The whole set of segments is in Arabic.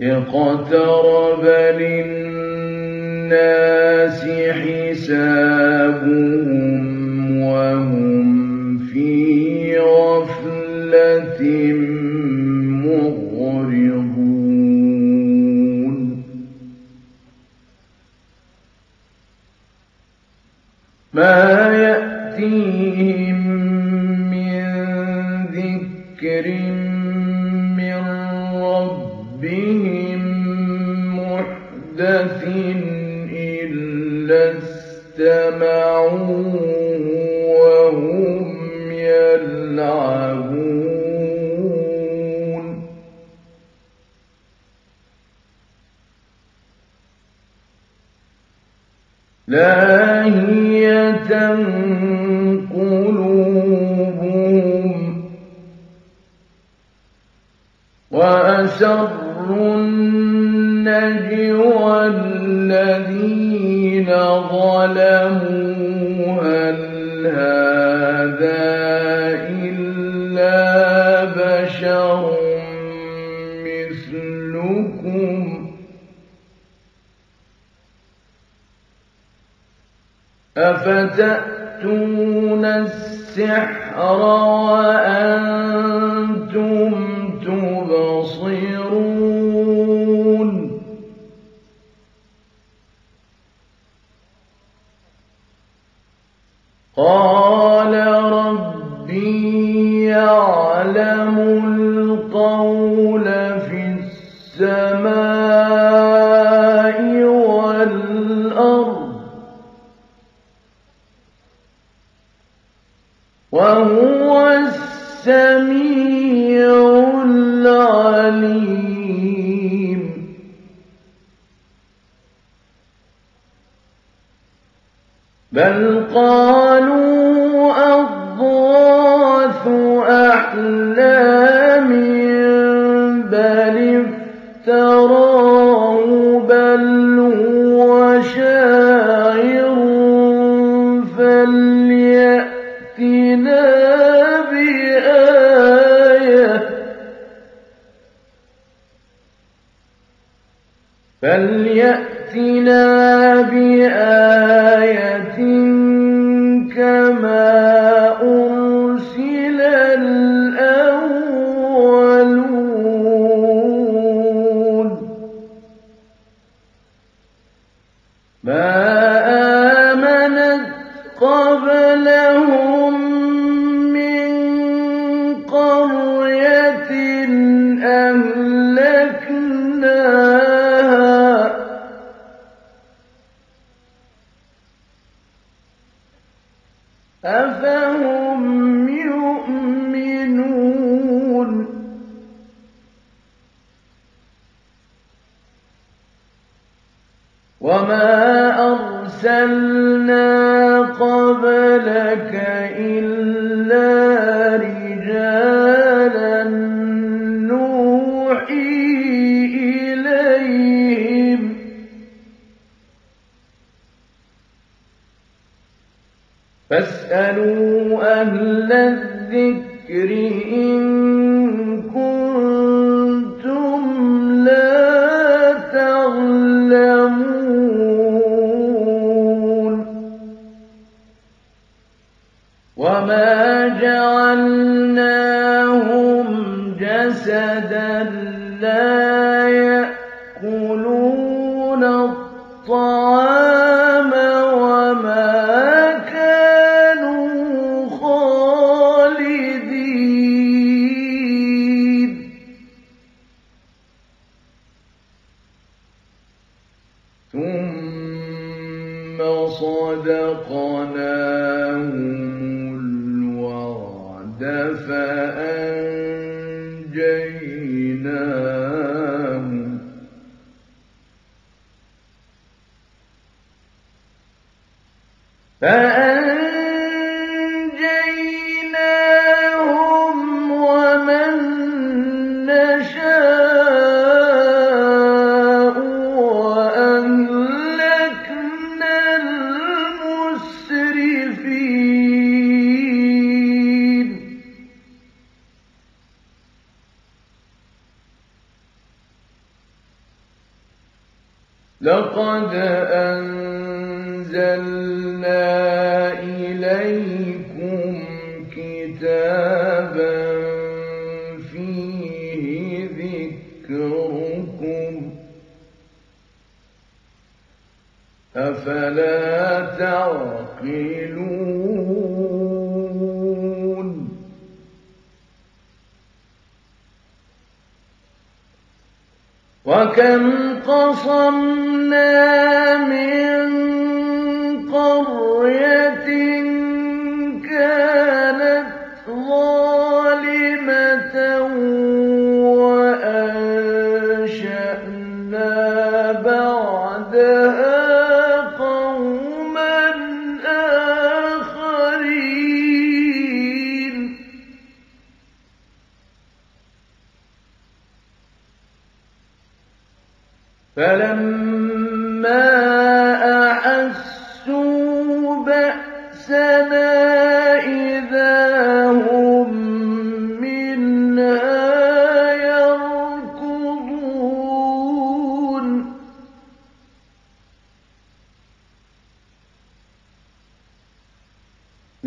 اقترب للناس حسابهم وهم في غفلة بل قالوا أضغاث أحلام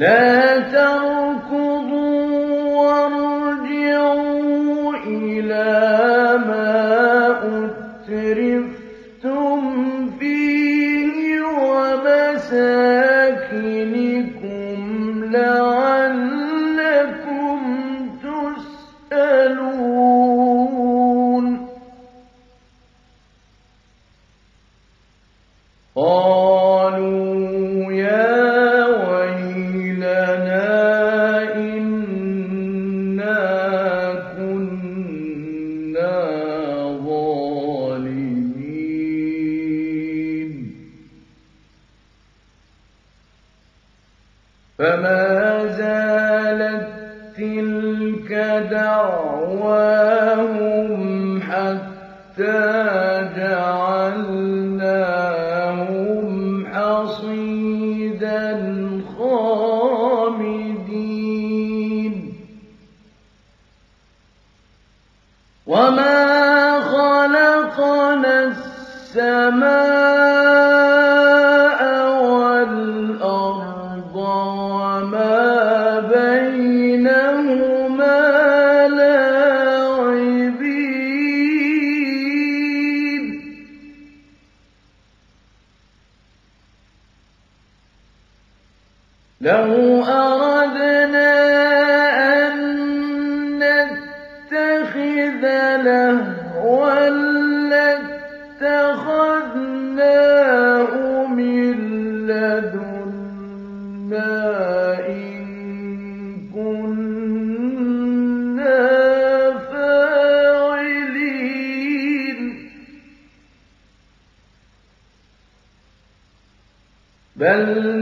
لا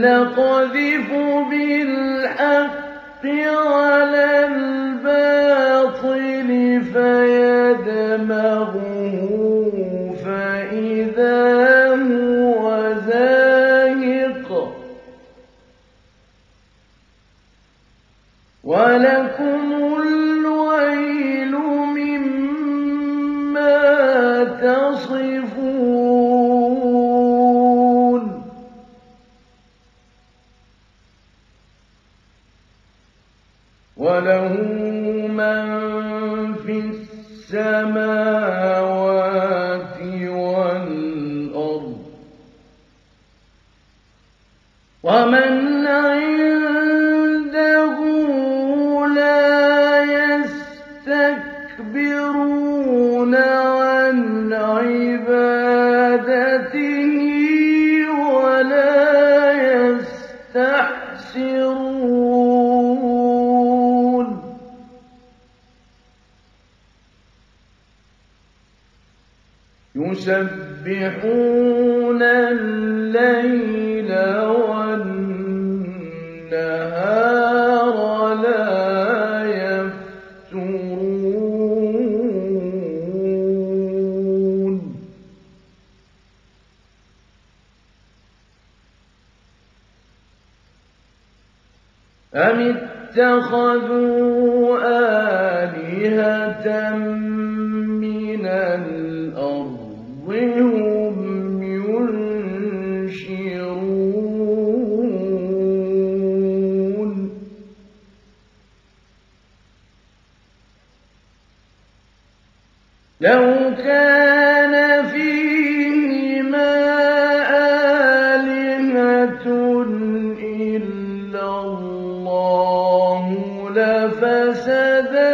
نقذف بالحق على الباطل فيدمغه فإذا هو زاهق. ولا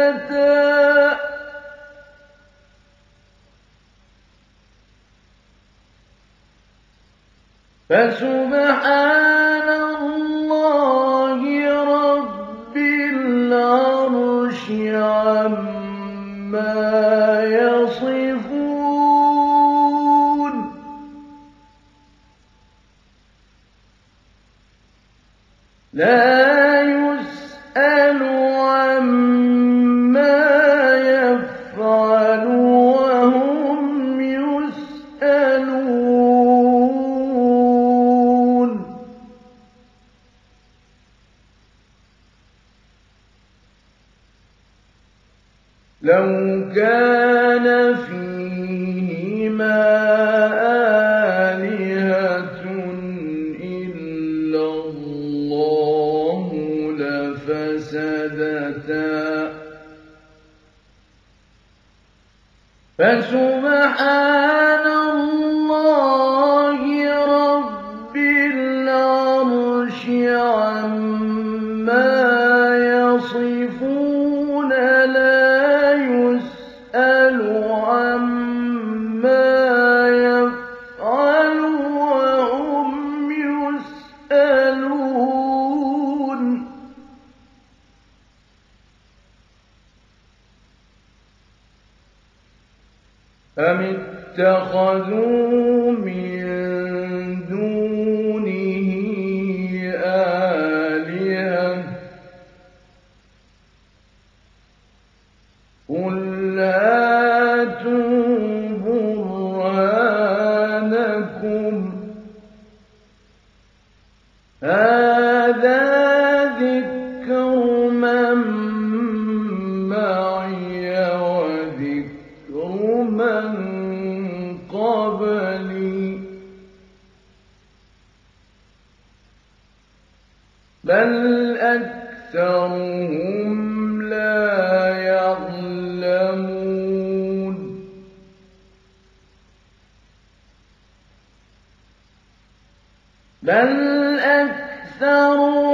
فتى فسبحان الله رب العرش عما يصفون لا عملي بل أكثرهم لا يعلمون. بل أكثرهم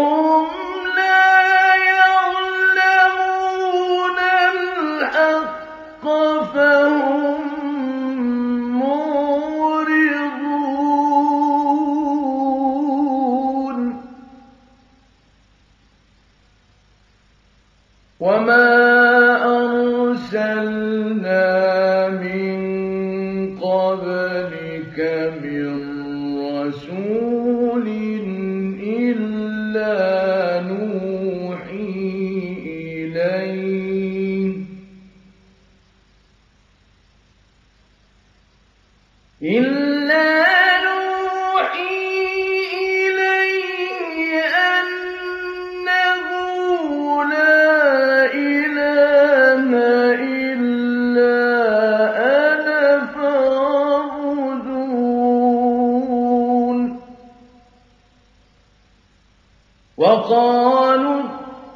وقالوا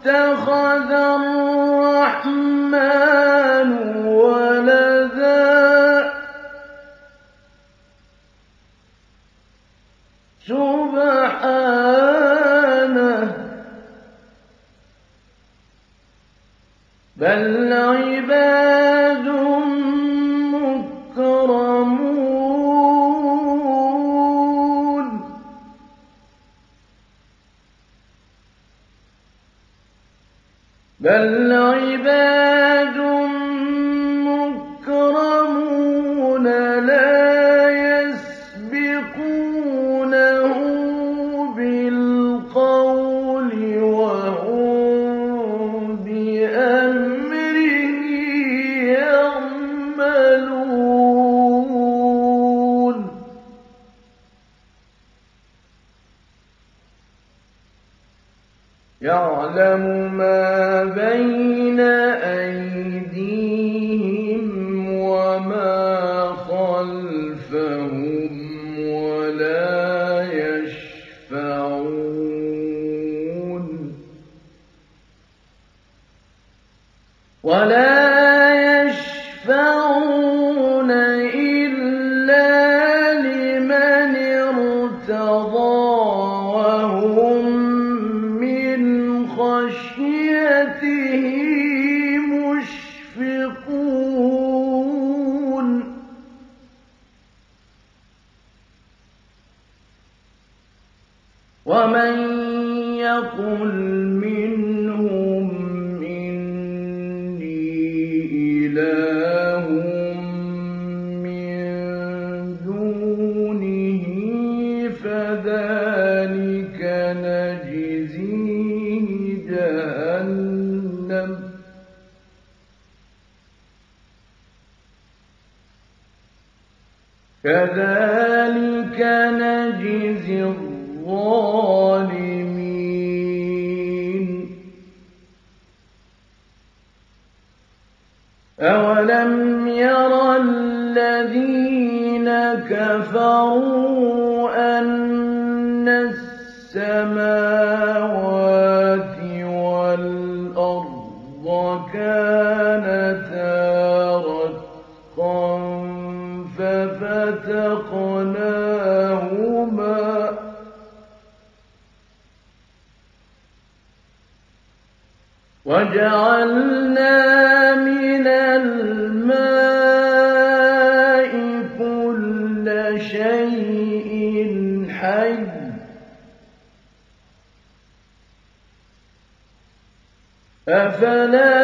اتخذ الله أعلم من أفلا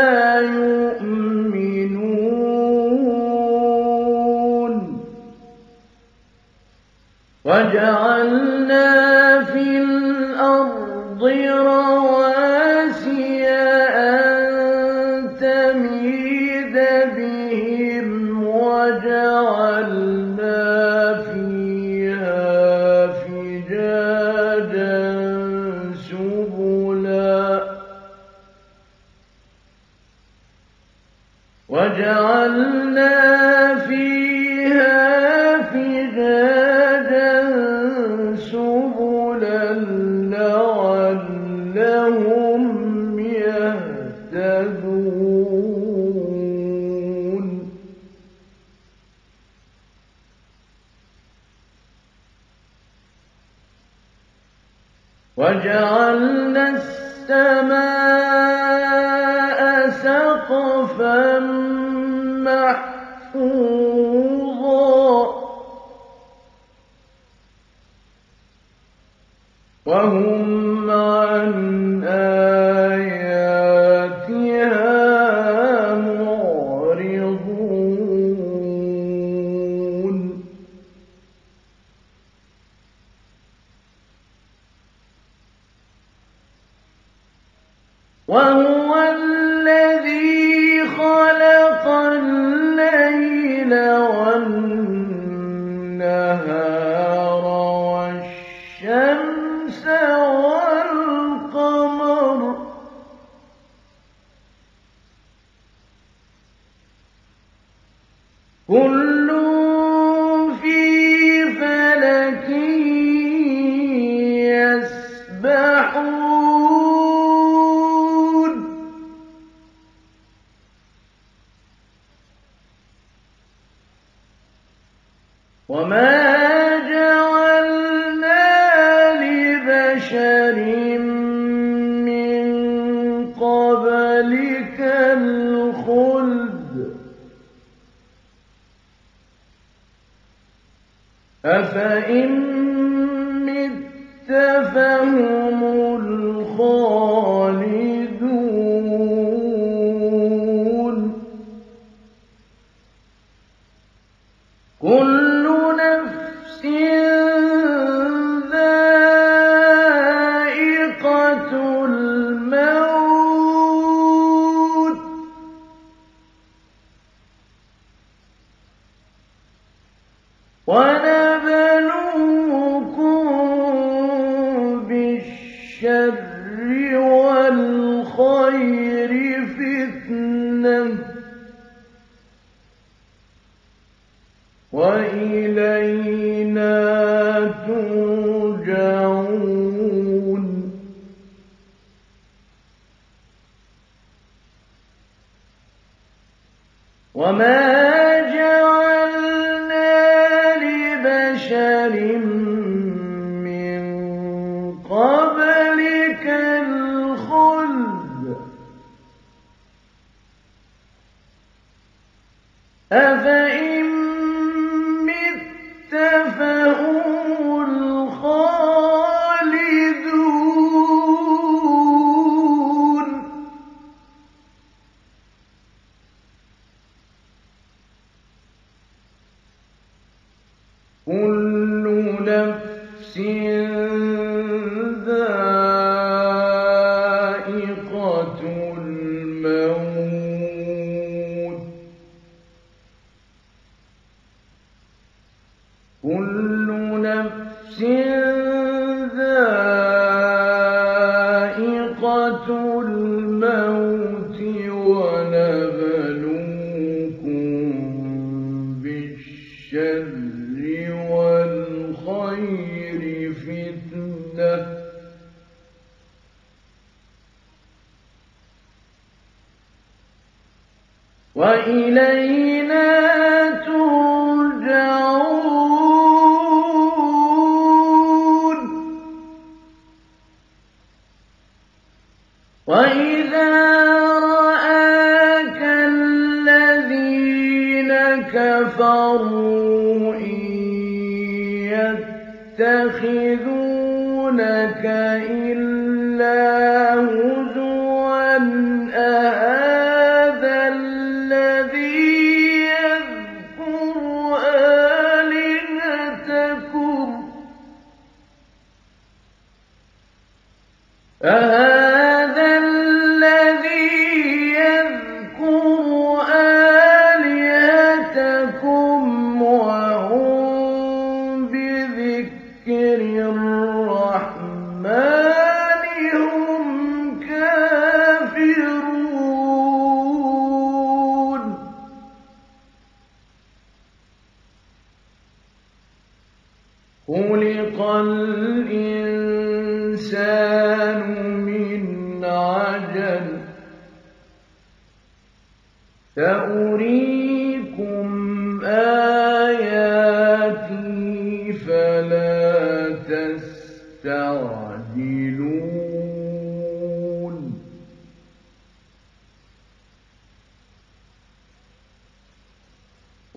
القتل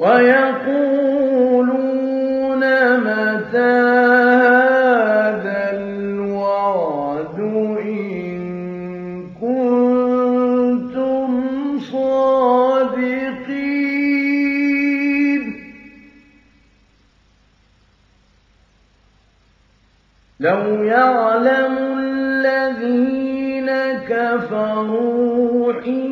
ويقولون متى الوعد إن كنتم صادقين؟ لو يعلم الذين كفروا حين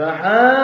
فحال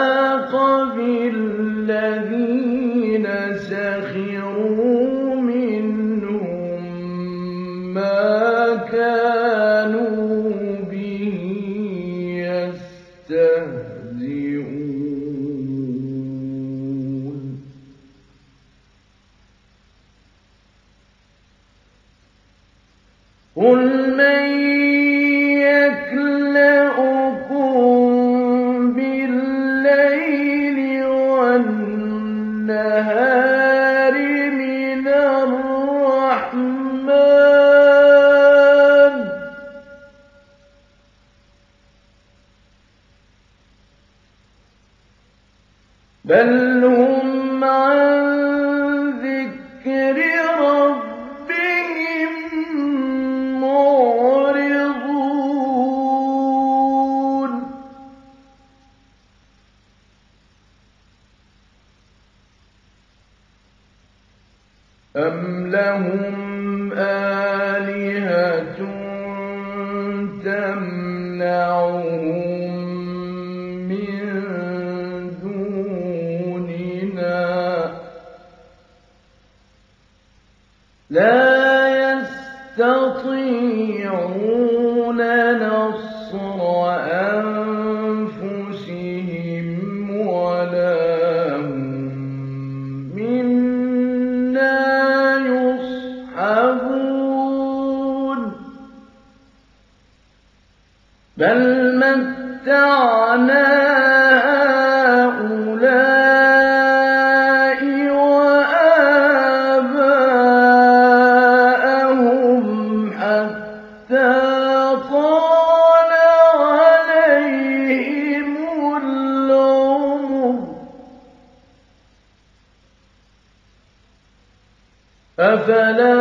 أفلا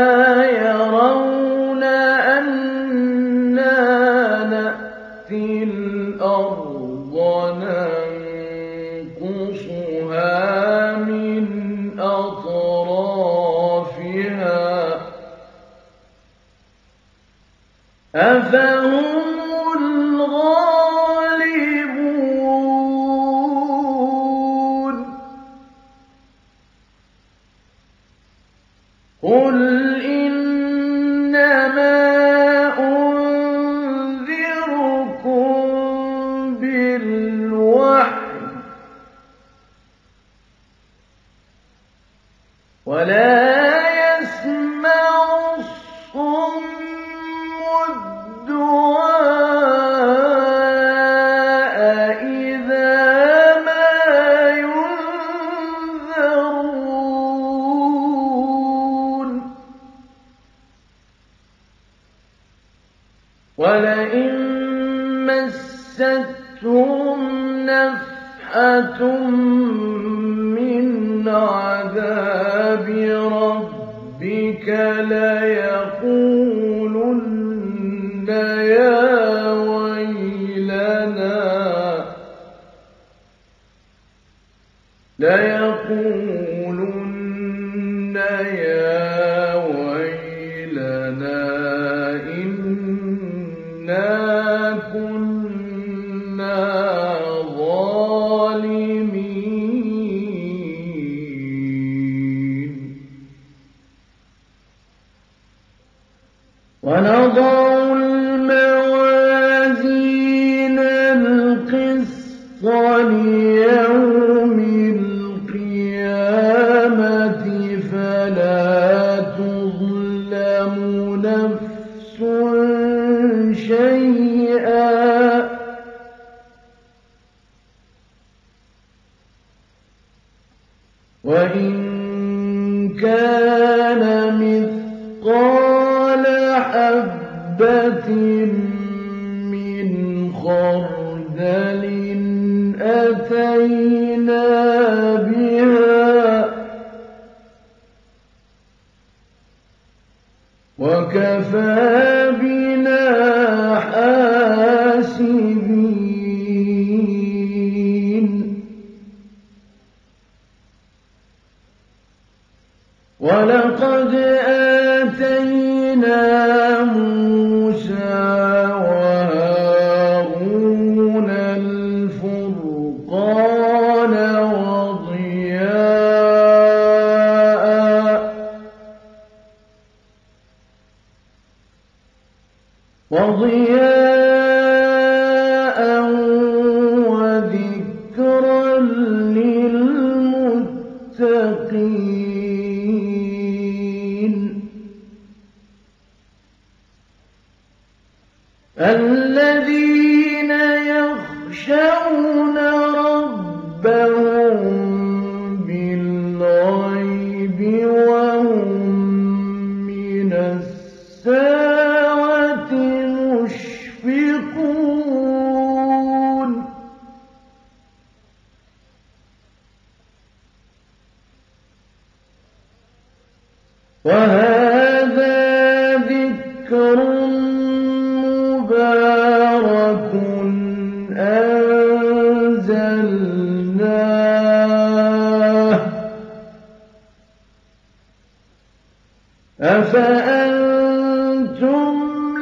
أفأنتم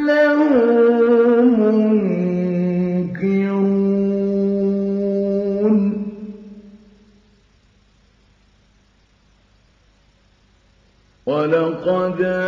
له منكرون؟ ولقد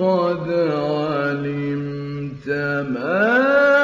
لَقَدْ عَلِمْتَ مَا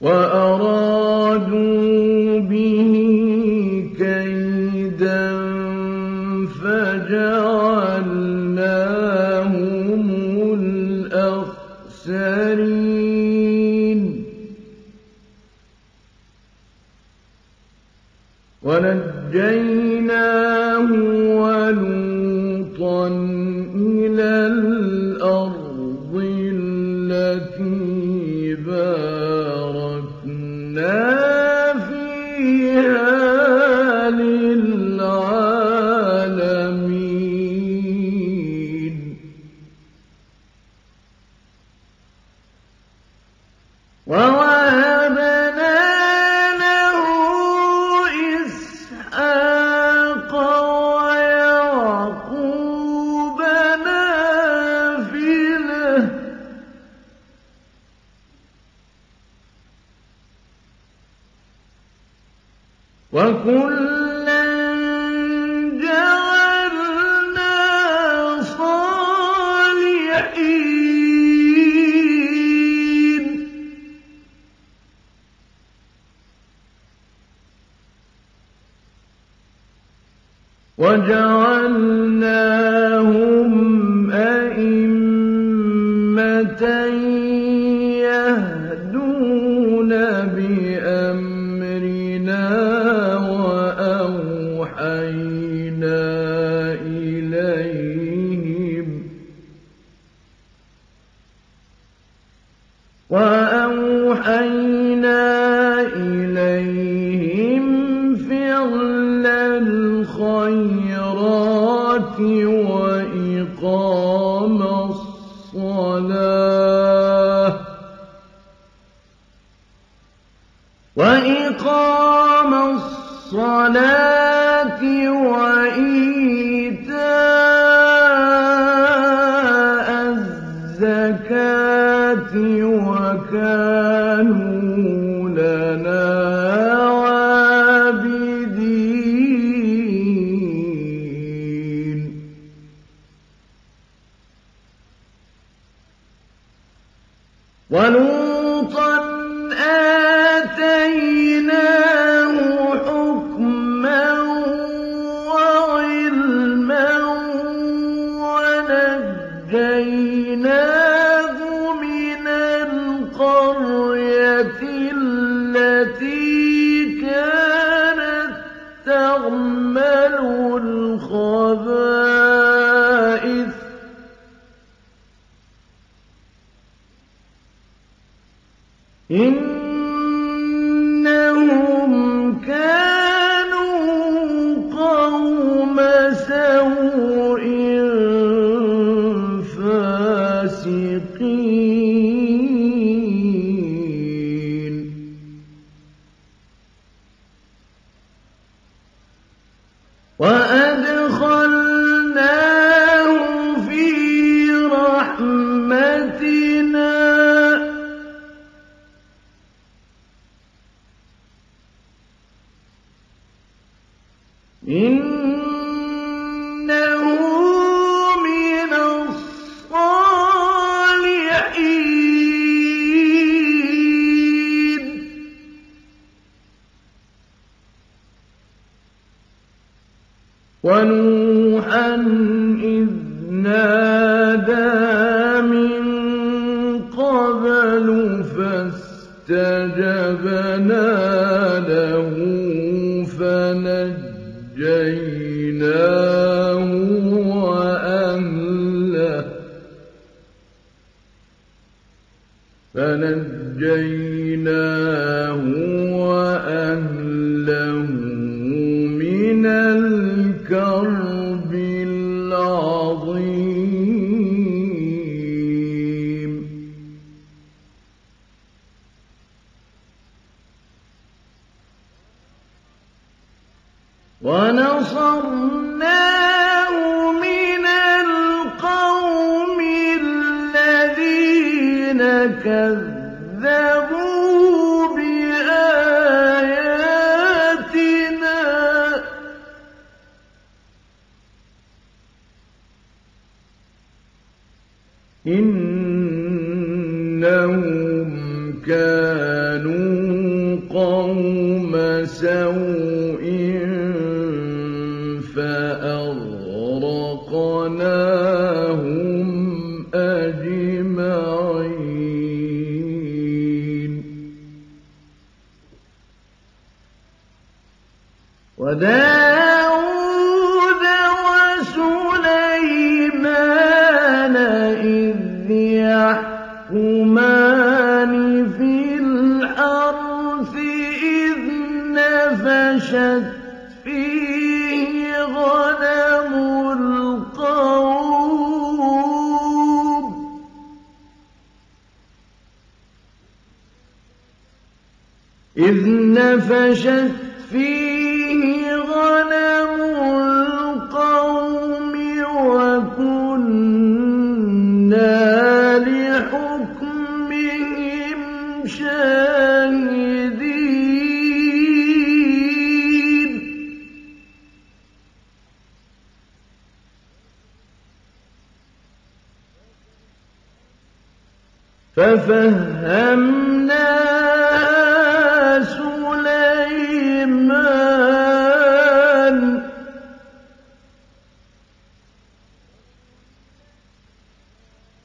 وَأَرَادُوا فنجيناه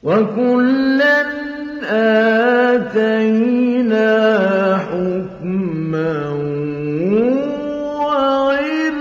وكلا آتينا حكما وعلما.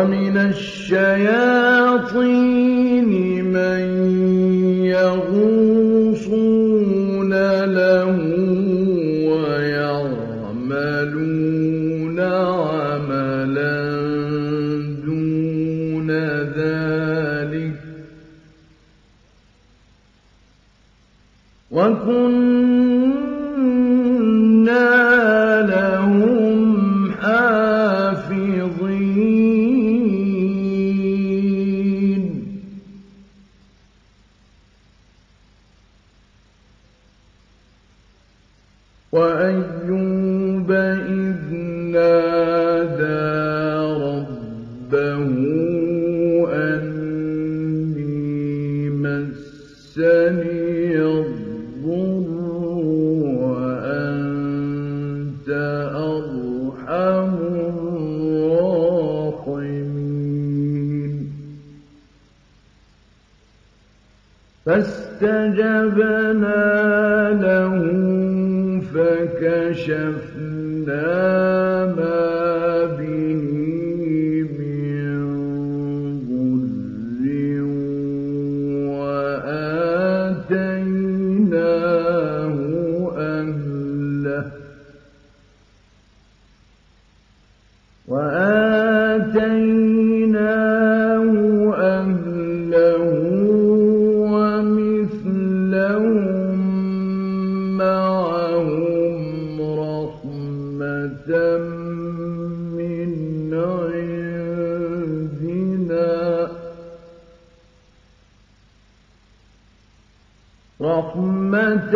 وَمِنَ الشَّيَاطِينِ رَحْمَةً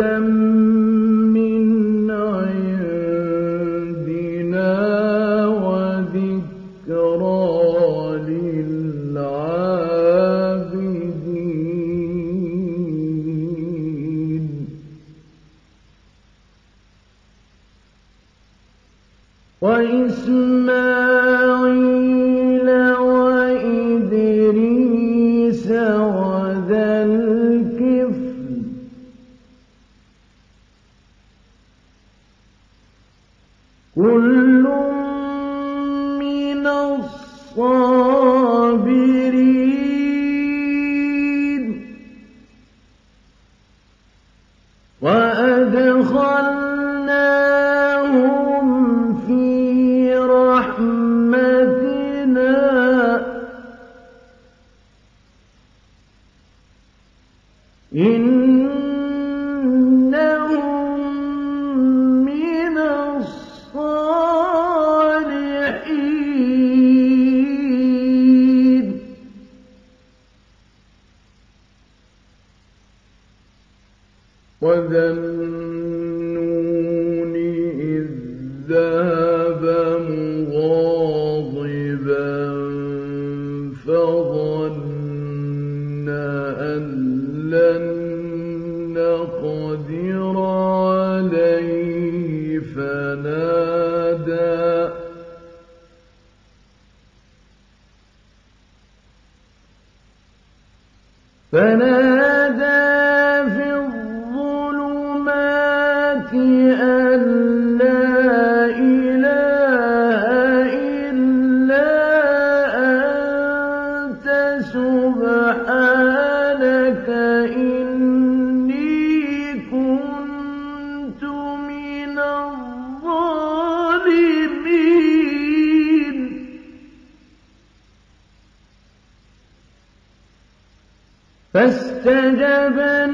فاستجب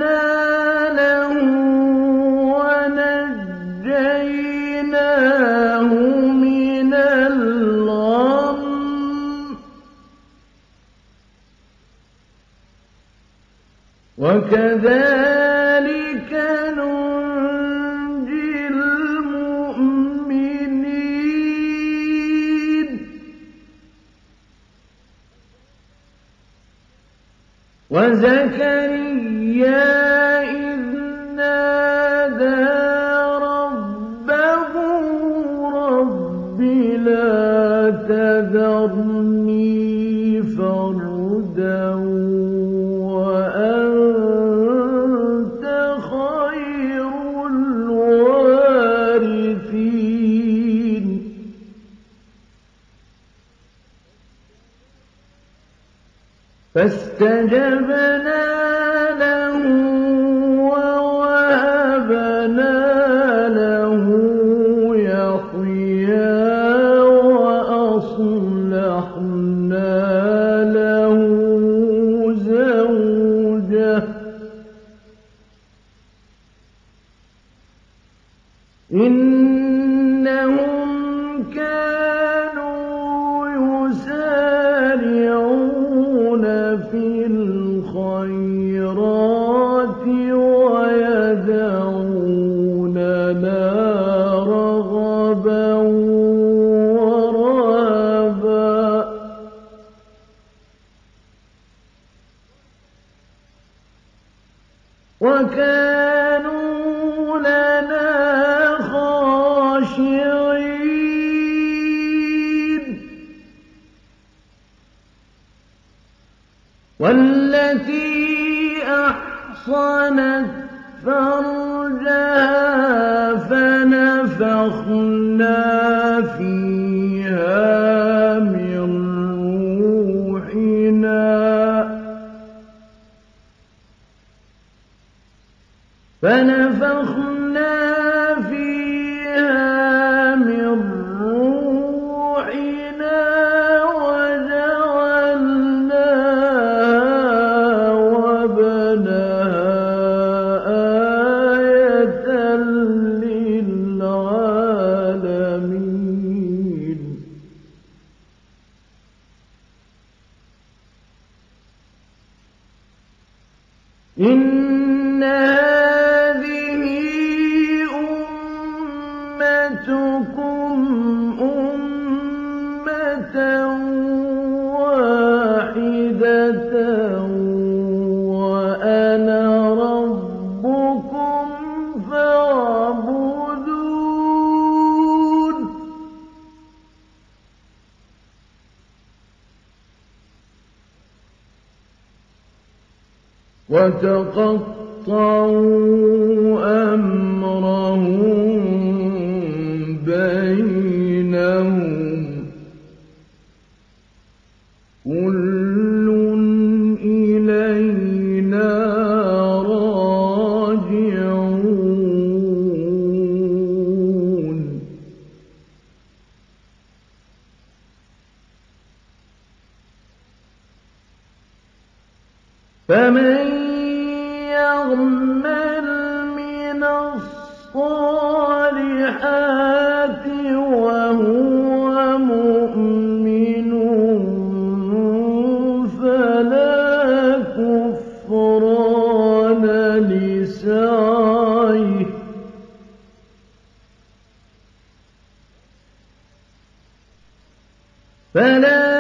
والتي أحصنت فرجها فنفخنا فيها من روحنا. فنفخنا وتقطعوا فلا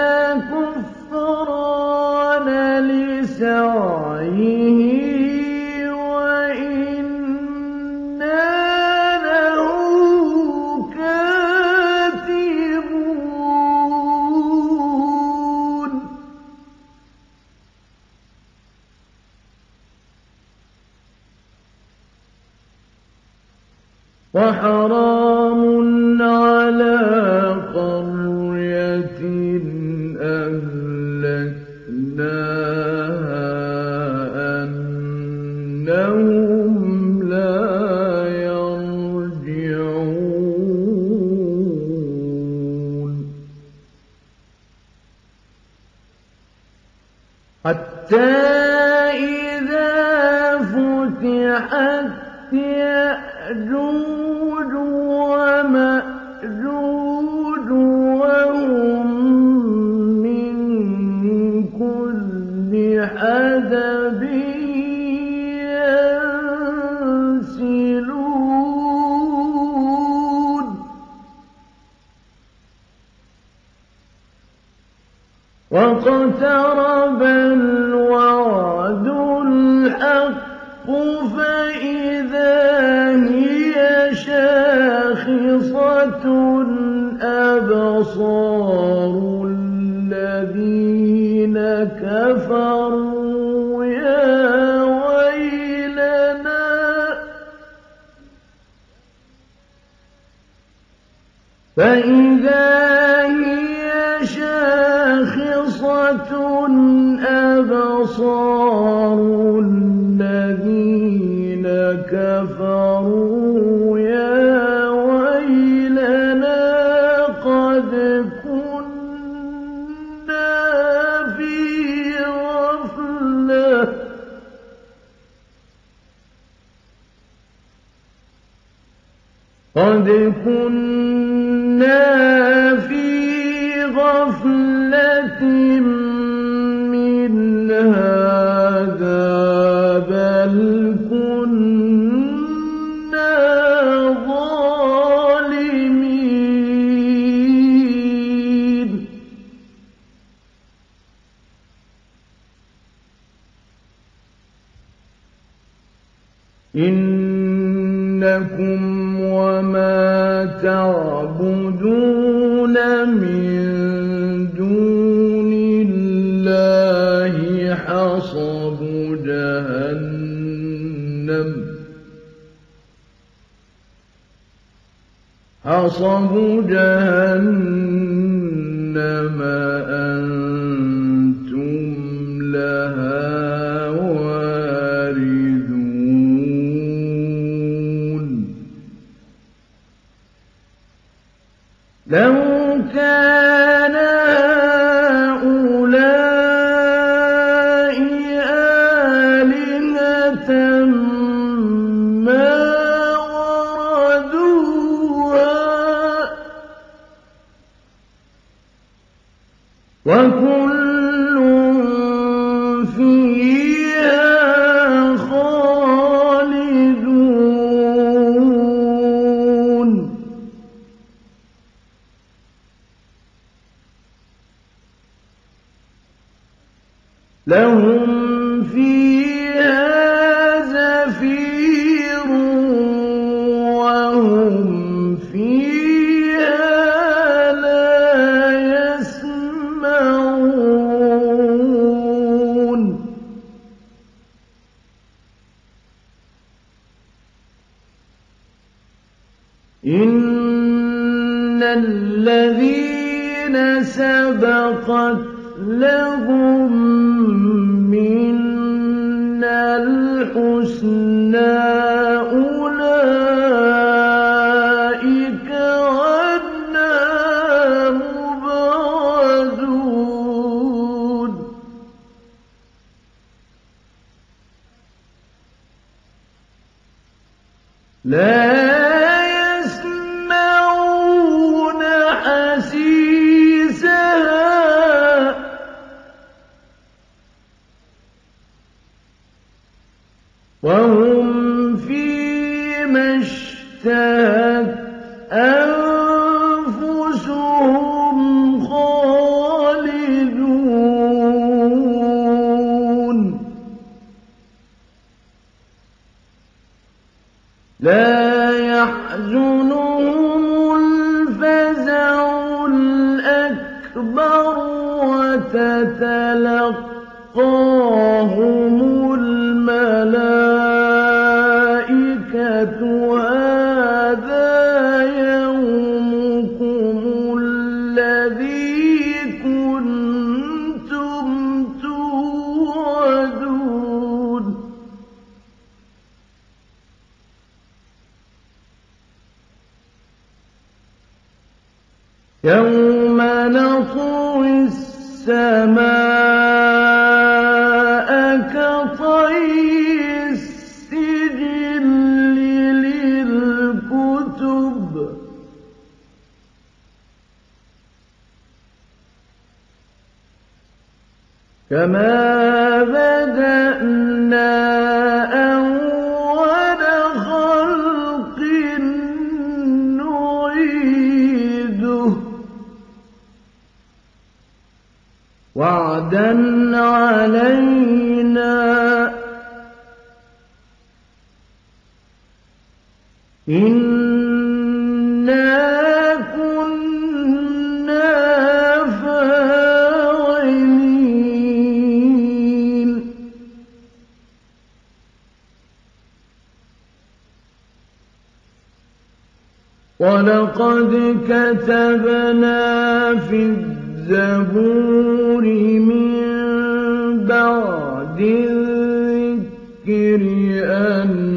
قد كنا في غفلة. حصب جهنم إن الذين سبقت لهم علينا. إنا كنا فاعلين. ولقد كتبنا في الزبور من الذكر أن